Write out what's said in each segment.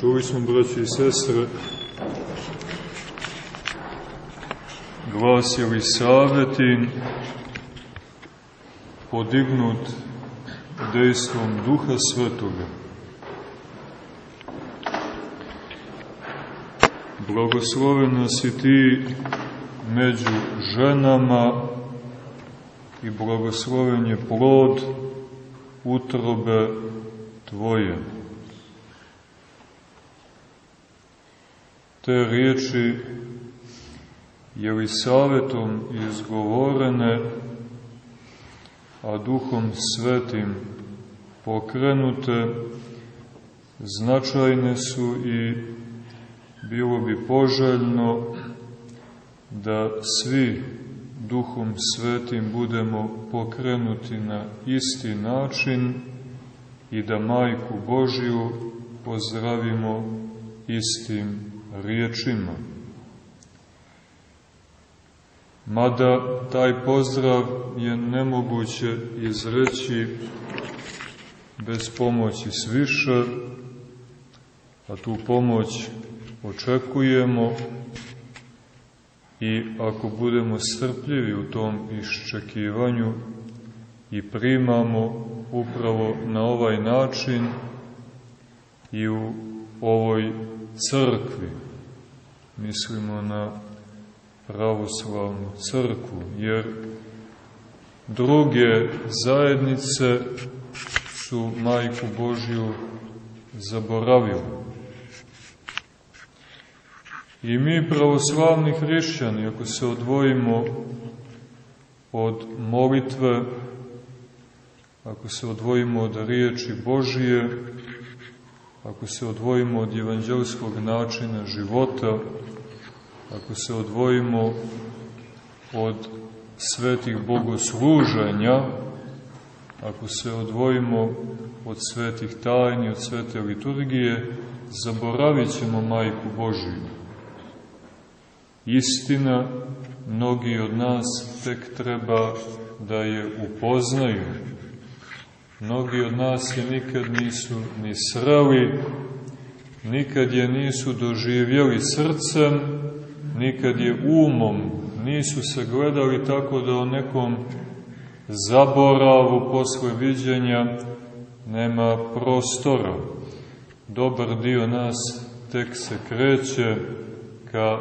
Čuli smo, braći i sestre, glas Elisavetin, podignut dejstvom Duha Svetoga. Blagoslovena si ti među ženama i blagosloven je plod utrobe Tvoje. Te riječi Jelisavetom izgovorene, a Duhom Svetim pokrenute, značajne su i bilo bi poželjno da svi Duhom Svetim budemo pokrenuti na isti način i da Majku Božiju pozdravimo istim riječima. Mada taj pozdrav je nemoguće izreći bez pomoći sviše, a tu pomoć očekujemo i ako budemo strpljivi u tom iščekivanju i primamo upravo na ovaj način i u ovoj crkvi, mislimo na pravoslavnu crkvu, jer druge zajednice su Majku Božju zaboravili. I mi pravoslavni hrišćani, ako se odvojimo od molitve, ako se odvojimo od riječi Božije, ako se odvojimo od evanđelskog načina života, ako se odvojimo od svetih bogosluženja, ako se odvojimo od svetih tajni, od svete liturgije, zaboravit ćemo Majku Božiju. Istina, mnogi od nas tek treba da je upoznaju. Mnogi od nas je nikad nisu ni srali, nikad je nisu doživjeli srcem, nikad je umom nisu se gledali tako da o nekom zaboravu posle viđenja nema prostora. Dobar dio nas tek se kreće ka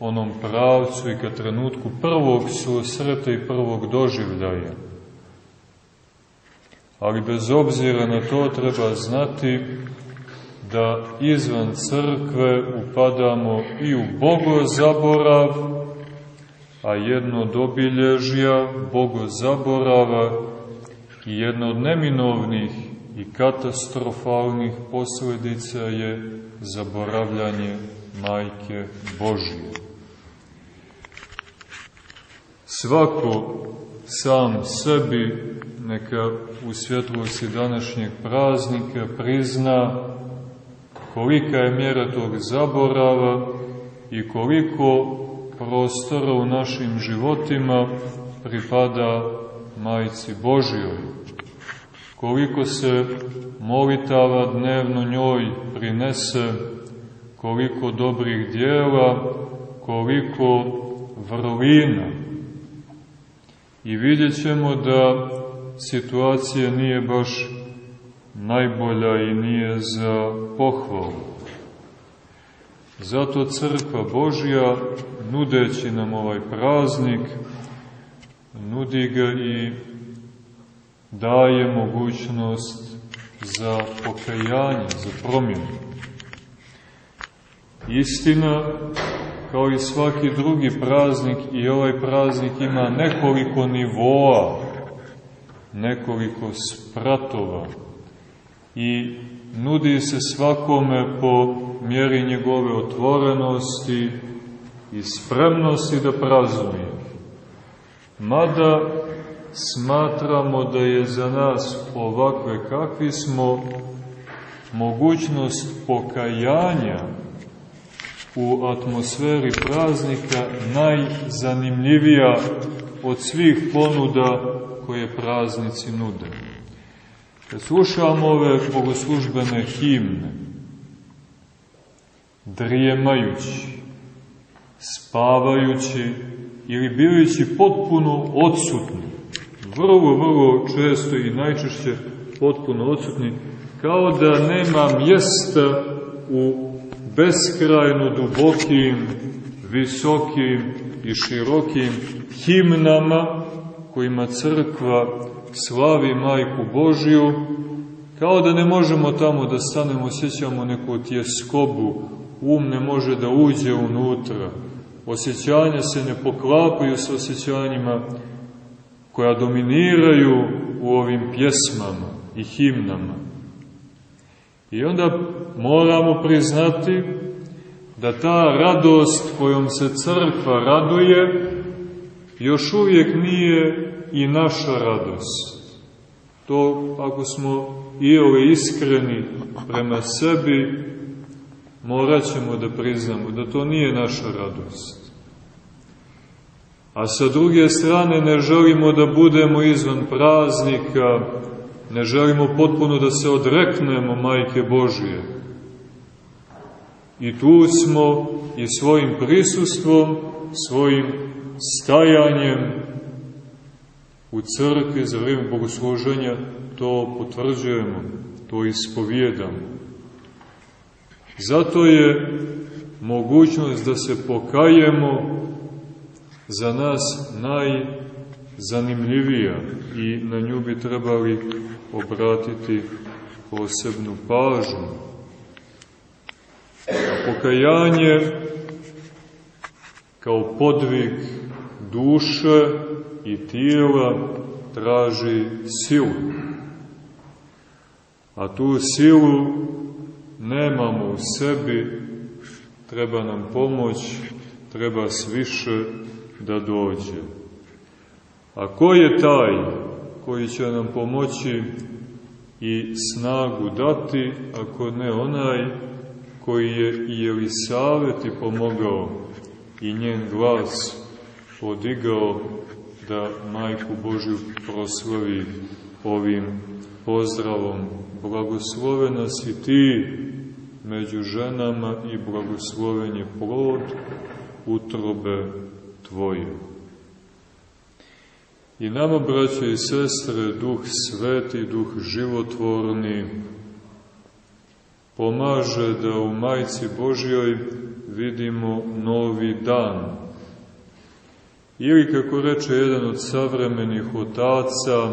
onom pravcu i ka trenutku prvog susreta i prvog doživljaja. Ali bez obzira na to treba znati da izvan crkve upadamo i u bogozaborav, a jedno od obilježja bogozaborava i jedno od neminovnih i katastrofalnih posledica je zaboravljanje Majke Božije. Svako sam sebi neka u svjetlosti današnjeg praznika prizna kolika je mjera tog zaborava i koliko prostora u našim životima pripada Majci Božijoj. Koliko se molitava dnevno njoj prinese, koliko dobrih dijela, koliko vrlina. I vidjet ćemo da situacija nije baš najbolja i nije za pohvalu. Zato Crkva Božja, nudeći nam ovaj praznik, nudi ga i daje mogućnost za pokajanje, za promjenu. Istina, kao i svaki drugi praznik, i ovaj praznik ima nekoliko nivoa, nekoliko spratova i nudi se svakome po mjeri njegove otvorenosti i spremnosti da praznuje. Mada smatramo da je za nas ovakve kakvi smo mogućnost pokajanja u atmosferi praznika najzanimljivija od svih ponuda koje praznici nude. Kad slušamo ove bogoslužbene himne, drijemajući, spavajući ili bivajući potpuno odsutni, vrlo, vrlo često i najčešće potpuno odsutni, kao da nema mjesta u beskrajno dubokim, visokim i širokim himnama kojima crkva slavi Majku Božiju, kao da ne možemo tamo da stanemo, osjećamo neku tjeskobu, um ne može da uđe unutra, osjećanja se ne poklapaju sa osjećanjima koja dominiraju u ovim pjesmama i himnama. I onda moramo priznati da ta radost kojom se crkva raduje još uvijek nije i naša radost. To, ako smo i ove iskreni prema sebi, morat ćemo da priznamo da to nije naša radost. A sa druge strane ne želimo da budemo izvan praznika, ne želimo potpuno da se odreknemo Majke Božije. I tu smo i svojim prisustvom, svojim stajanjem u crkvi za vrijeme bogosluženja to potvrđujemo, to ispovijedamo. Zato je mogućnost da se pokajemo za nas najzanimljivija i na nju bi trebali obratiti posebnu pažnju. Pokajanje kao podvig duše i tijela traži silu. A tu silu nemamo u sebi, treba nam pomoć, treba sviše da dođe. A ko je taj koji će nam pomoći i snagu dati, ako ne onaj koji je i Elisaveti pomogao i njen glas podigao da Majku Božju proslavi ovim pozdravom. Blagoslovena si ti među ženama i blagosloven je plod utrobe tvoje. I nama, braće i sestre, duh sveti, duh životvorni, pomaže da u Majci Božjoj vidimo novi dan. Ili, kako reče jedan od savremenih otaca,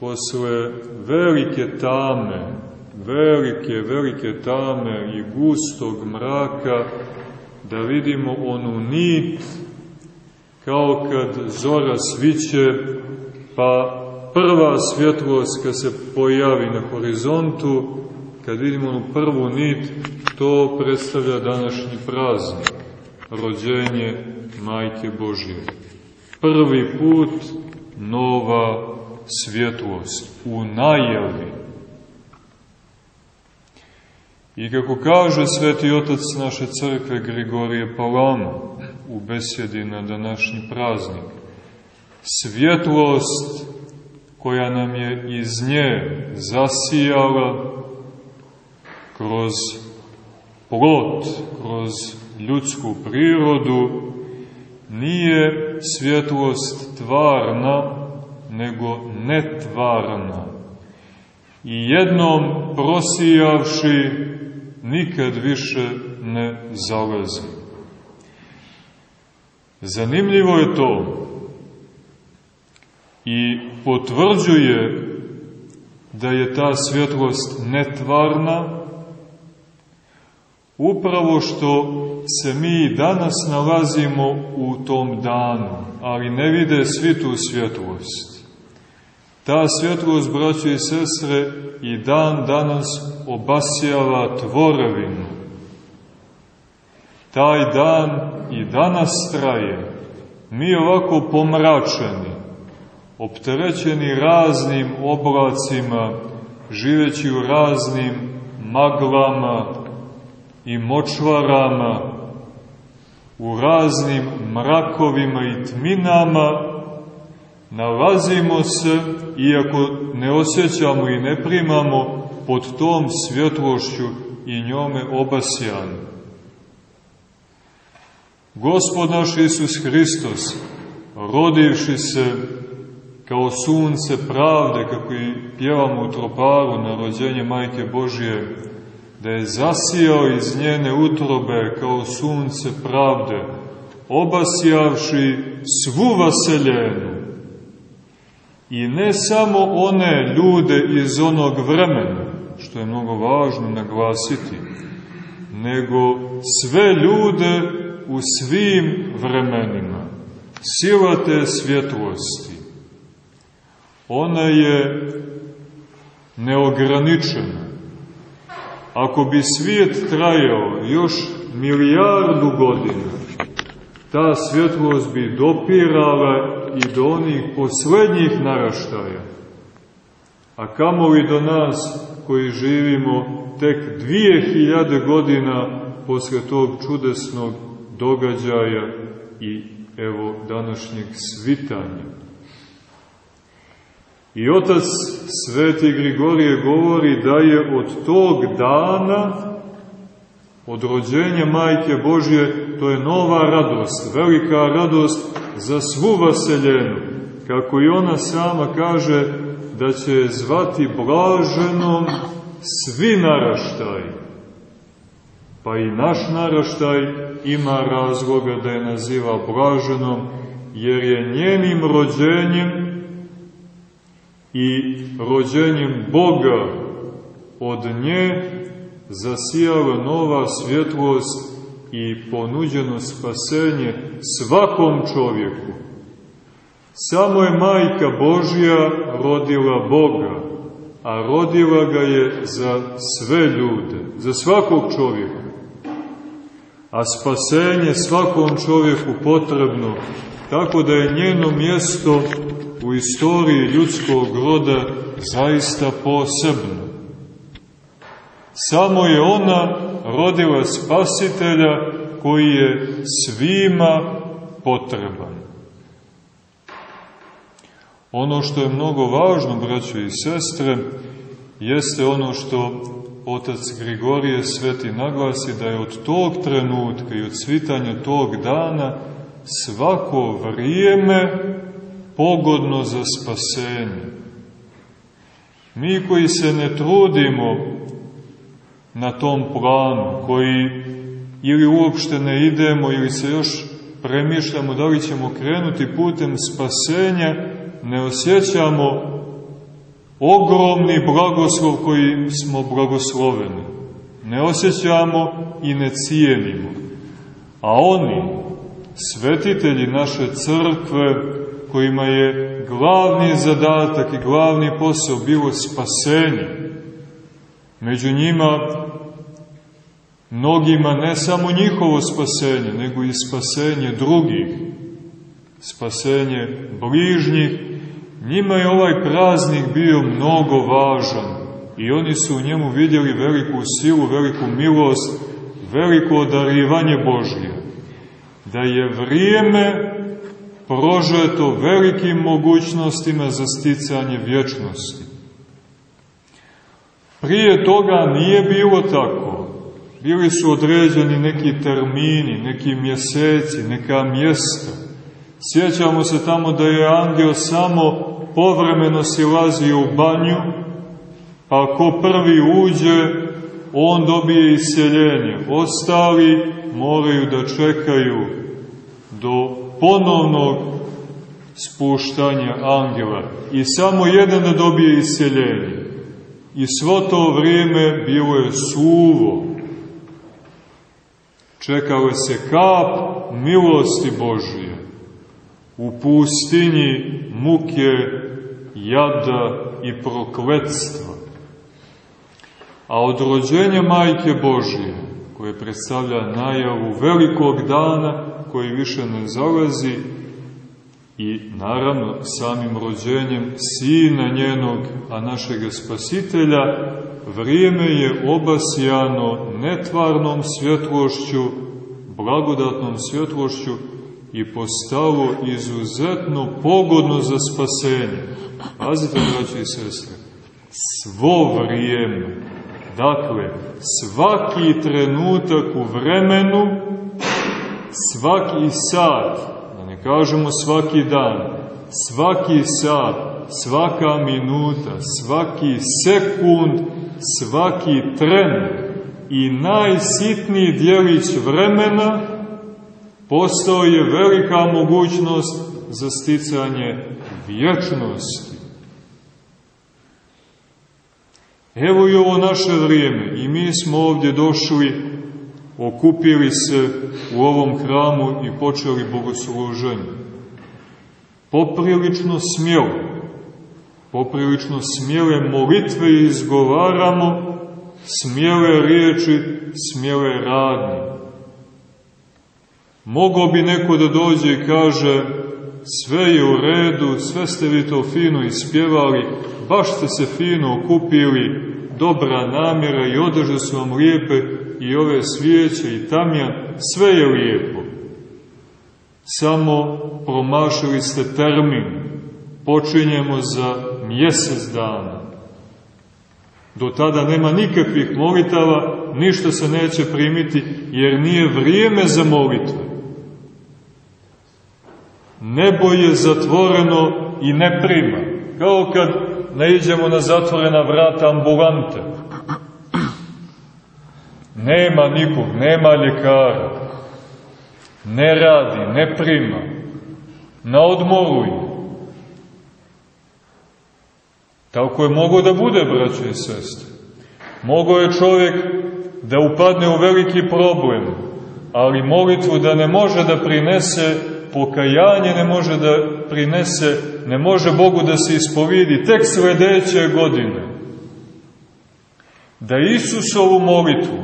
posle velike tame, velike, velike tame i gustog mraka, da vidimo onu nit, kao kad zora sviće, pa prva svjetlost kad se pojavi na horizontu, kad vidimo onu prvu nit, to predstavlja današnji praznik, rođenje Majke Božje. Prvi put nova svjetlost u najavi. I kako kaže sveti otac naše crkve Grigorije Palama u besedi na današnji praznik, svjetlost koja nam je iz nje zasijala kroz plot, kroz ljudsku prirodu, nije svjetlost tvarna, nego netvarna. I jednom prosijavši, nikad više ne zalezi. Zanimljivo je to i potvrđuje da je ta svjetlost netvarna, upravo što se mi danas nalazimo u tom danu, ali ne vide svi tu svjetlost. Ta svjetlost, braće i sestre, i dan danas obasjava tvorevinu. Taj dan i danas traje. Mi ovako pomračeni, opterećeni raznim oblacima, živeći u raznim maglama, i močvarama, u raznim mrakovima i tminama, nalazimo se, iako ne osjećamo i ne primamo, pod tom svjetlošću i njome obasjani. Gospod naš Isus Hristos, rodivši se kao sunce pravde, kako i pjevamo u troparu na rođenje Majke Božije, da je zasijao iz njene utrobe kao sunce pravde, obasjavši svu vaseljenu. I ne samo one ljude iz onog vremena, što je mnogo važno naglasiti, nego sve ljude u svim vremenima. Sila te svjetlosti, ona je neograničena. Ako bi svijet trajao još milijardu godina, ta svjetlost bi dopirala i do onih poslednjih naraštaja. A kamo li do nas koji živimo tek dvije hiljade godina posle tog čudesnog događaja i evo današnjeg svitanja. I otac Sveti Grigorije govori da je od tog dana, od rođenja Majke Božje, to je nova radost, velika radost za svu vaseljenu. Kako i ona sama kaže da će zvati blaženom svi naraštaj. Pa i naš naraštaj ima razloga da je naziva blaženom, jer je njenim rođenjem i rođenjem Boga od nje zasijala nova svjetlost i ponuđeno spasenje svakom čovjeku. Samo je majka Božja rodila Boga, a rodila ga je za sve ljude, za svakog čovjeka. A spasenje svakom čovjeku potrebno, tako da je njeno mjesto u istoriji ljudskog roda zaista posebno. Samo je ona rodila spasitelja koji je svima potreban. Ono što je mnogo važno, braćo i sestre, jeste ono što otac Grigorije Sveti naglasi da je od tog trenutka i od svitanja tog dana svako vrijeme pogodno za spasenje. Mi koji se ne trudimo na tom planu, koji ili uopšte ne idemo ili se još premišljamo da li ćemo krenuti putem spasenja, ne osjećamo ogromni blagoslov koji smo blagosloveni. Ne osjećamo i ne cijenimo. A oni, svetitelji naše crkve, kojima je glavni zadatak i glavni posao bilo spasenje, među njima mnogima ne samo njihovo spasenje, nego i spasenje drugih, spasenje bližnjih, njima je ovaj praznik bio mnogo važan i oni su u njemu vidjeli veliku silu, veliku milost, veliko odarivanje Božje. Da je vrijeme prožeto velikim mogućnostima za sticanje vječnosti. Prije toga nije bilo tako. Bili su određeni neki termini, neki mjeseci, neka mjesta. Sjećamo se tamo da je angel samo povremeno silazio u banju, pa ko prvi uđe, on dobije isjeljenje. Ostali moraju da čekaju do ponovnog spuštanja angela i samo jedan da dobije isjeljenje. I svo to vrijeme bilo je suvo. Čekale se kap milosti Božije u pustinji muke, jada i prokletstva. A od rođenja Majke Božije, koje predstavlja najavu velikog dana, koji više ne zalazi, i naravno samim rođenjem sina njenog, a našeg spasitelja, vrijeme je obasjano netvarnom svjetlošću, blagodatnom svjetlošću i postalo izuzetno pogodno za spasenje. Pazite, braći i sestre, svo vrijeme, dakle, svaki trenutak u vremenu svaki sat, da ne kažemo svaki dan, svaki sat, svaka minuta, svaki sekund, svaki tren i najsitniji dijelić vremena postao je velika mogućnost za sticanje vječnosti. Evo i ovo naše vrijeme i mi smo ovdje došli, okupili se u ovom hramu i počeli bogosluženje. Poprilično smjelo, poprilično smjele molitve izgovaramo, smjele riječi, smjele radnje. Mogao bi neko da dođe i kaže, sve je u redu, sve ste vi to fino ispjevali, baš ste se fino okupili, dobra namjera i odeže su vam lijepe i ove svijeće i tamjan, sve je lijepo. Samo promašili ste termin, počinjemo za mjesec dana. Do tada nema nikakvih molitava, ništa se neće primiti, jer nije vrijeme za molitve. Nebo je zatvoreno i ne prima. Kao kad ne iđemo na zatvorena vrata ambulante. Nema nikog, nema ljekara. Ne radi, ne prima. Na odmoru je. Tako je mogo da bude, braće i sestre. Mogo je čovjek da upadne u veliki problem, ali molitvu da ne može da prinese pokajanje ne može da prinese, ne može Bogu da se ispovidi tek sledeće godine. Da Isusovu molitvu,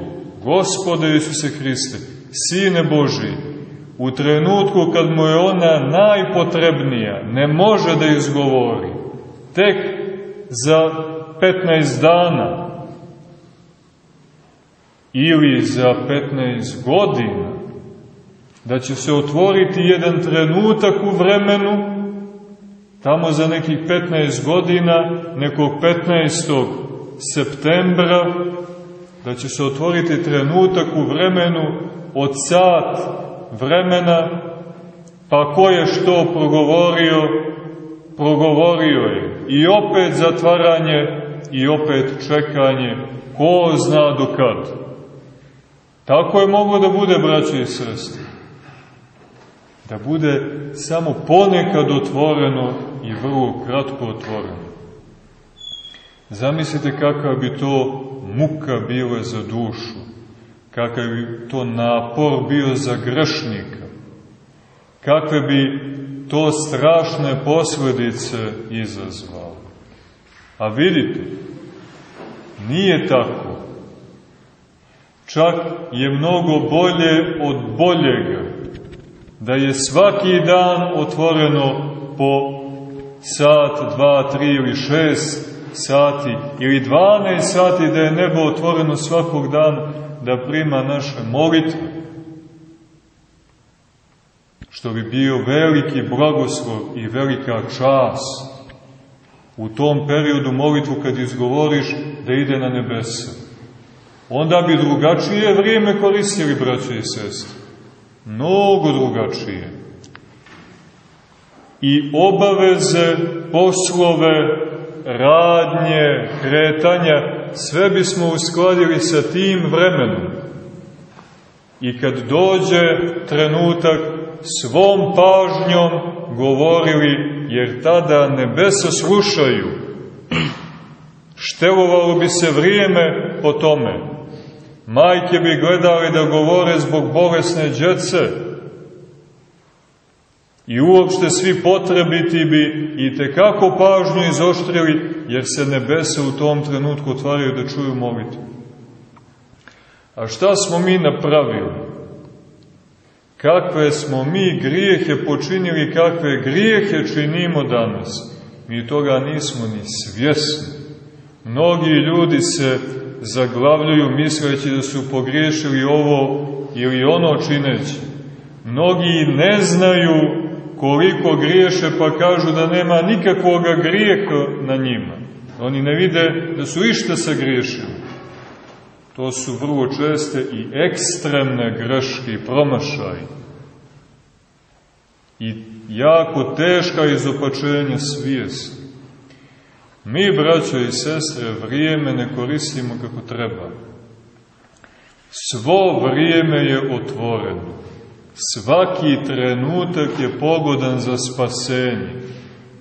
Gospode Isuse Hriste, Sine Boži, u trenutku kad mu je ona najpotrebnija, ne može da izgovori, tek za 15 dana ili za 15 godina, da će se otvoriti jedan trenutak u vremenu, tamo za nekih 15 godina, nekog 15. septembra, da će se otvoriti trenutak u vremenu od sat vremena, pa ko je što progovorio, progovorio je. I opet zatvaranje, i opet čekanje, ko zna do kad. Tako je moglo da bude, braće i sestri da bude samo ponekad otvoreno i vrlo kratko otvoreno. Zamislite kakav bi to muka bila za dušu, kakav bi to napor bio za grešnika, kakve bi to strašne posledice izazvalo. A vidite, nije tako. Čak je mnogo bolje od boljega da je svaki dan otvoreno po sat, dva, tri ili šest sati ili dvanaest sati da je nebo otvoreno svakog dana da prima naše molitve. Što bi bio veliki blagoslov i velika čast u tom periodu molitvu kad izgovoriš da ide na nebesa. Onda bi drugačije vrijeme koristili, braće i sestre mnogo drugačije. I obaveze, poslove, radnje, kretanja, sve bismo uskladili sa tim vremenom. I kad dođe trenutak, svom pažnjom govorili, jer tada nebesa slušaju. Štelovalo bi se vrijeme po tome. Majke bi gledali da govore zbog bolesne djece. I uopšte svi potrebiti bi i tekako pažnju izoštrili, jer se nebese u tom trenutku otvaraju da čuju molitvu. A šta smo mi napravili? Kakve smo mi grijehe počinili, kakve grijehe činimo danas? Mi toga nismo ni svjesni. Mnogi ljudi se zaglavljuju misleći da su pogriješili ovo ili ono čineći. Mnogi ne znaju koliko griješe pa kažu da nema nikakvoga grijeha na njima. Oni ne vide da su išta sagriješili. To su vrlo česte i ekstremne greške i promašaje. i jako teška izopačenja svijesti. Mi, braćo i sestre, vrijeme ne koristimo kako treba. Svo vrijeme je otvoreno. Svaki trenutak je pogodan za spasenje.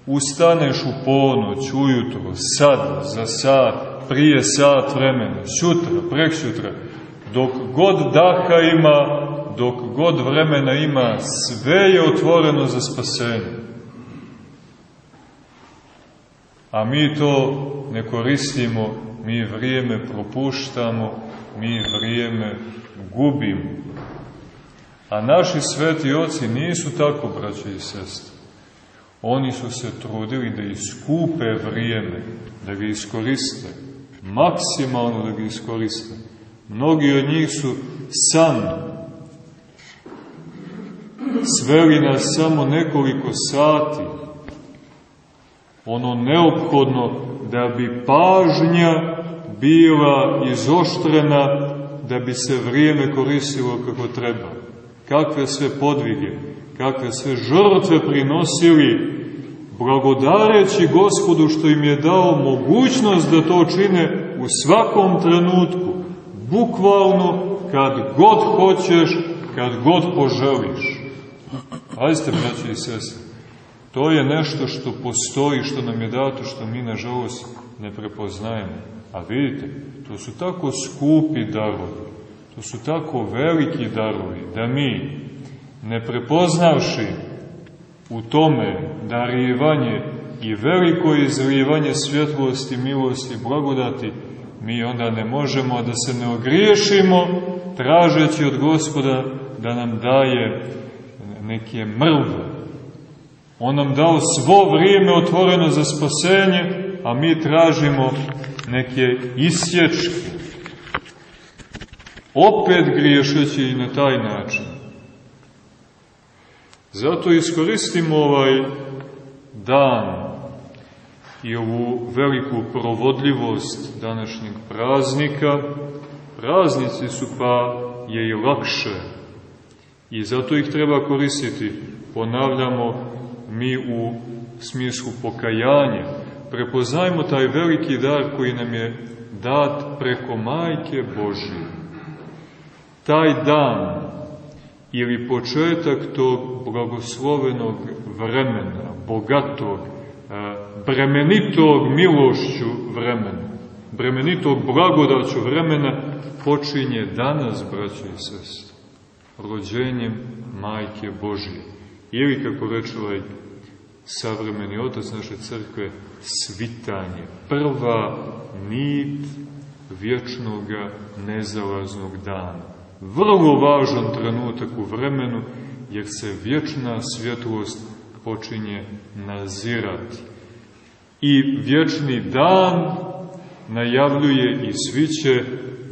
Ustaneš u ponoć, ujutro, sad, za sat, prije sat vremena, sutra, prek sutra, dok god daha ima, dok god vremena ima, sve je otvoreno za spasenje. A mi to ne koristimo, mi vrijeme propuštamo, mi vrijeme gubimo. A naši sveti oci nisu tako, braće i sestre. Oni su se trudili da iskupe vrijeme, da ga iskoriste, maksimalno da ga iskoriste. Mnogi od njih su san sveli nas samo nekoliko sati, ono neophodno da bi pažnja bila izoštrena, da bi se vrijeme koristilo kako treba. Kakve sve podvige, kakve sve žrtve prinosili, blagodareći gospodu što im je dao mogućnost da to čine u svakom trenutku, bukvalno kad god hoćeš, kad god poželiš. Pazite, braći i sese, to je nešto što postoji, što nam je dato, što mi, nažalost, ne prepoznajemo. A vidite, to su tako skupi darovi, to su tako veliki darovi, da mi, ne prepoznavši u tome darivanje i veliko izrivanje svjetlosti, milosti, blagodati, mi onda ne možemo da se ne ogriješimo, tražeći od gospoda da nam daje neke mrve. On nam dao svo vrijeme otvoreno za spasenje, a mi tražimo neke isječke. Opet griješeći i na taj način. Zato iskoristimo ovaj dan i ovu veliku provodljivost današnjeg praznika. Praznici su pa je i lakše I zato ih treba koristiti. Ponavljamo mi u smislu pokajanja. Prepoznajmo taj veliki dar koji nam je dat preko Majke Božije. Taj dan ili početak tog blagoslovenog vremena, bogatog, bremenitog milošću vremena, bremenitog blagodaću vremena, počinje danas, braćo i sest rođenjem Majke Božije. Ili, kako reče ovaj savremeni otac naše crkve, svitanje. Prva nit vječnoga nezalaznog dana. Vrlo važan trenutak u vremenu, jer se vječna svjetlost počinje nazirati. I vječni dan najavljuje i sviće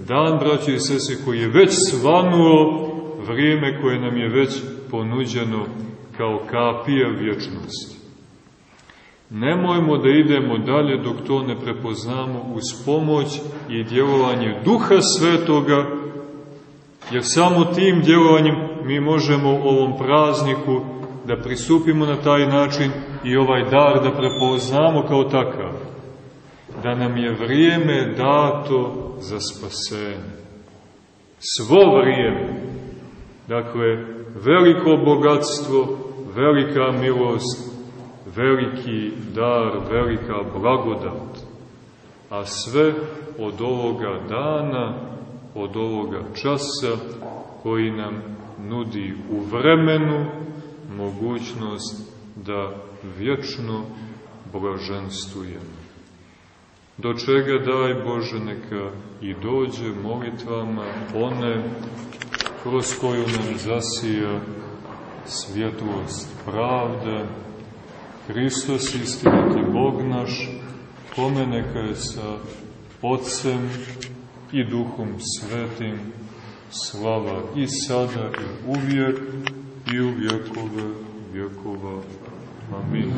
dan, braći i sese, koji je već svanuo vrijeme koje nam je već ponuđeno kao kapija vječnosti. Nemojmo da idemo dalje dok to ne prepoznamo uz pomoć i djelovanje Duha Svetoga, jer samo tim djelovanjem mi možemo ovom prazniku da pristupimo na taj način i ovaj dar da prepoznamo kao takav. Da nam je vrijeme dato za spasenje. Svo vrijeme Dakle, veliko bogatstvo, velika milost, veliki dar, velika blagodat. A sve od ovoga dana, od ovoga časa koji nam nudi u vremenu mogućnost da vječno blaženstujemo. Do čega daj Bože neka i dođe molitvama one kroz koju nam zasija svjetlost pravde, Hristos istiniti Bog naš, kome neka je sa Otcem i Duhom Svetim slava i sada i uvijek i u vjekove vjekova. Amin.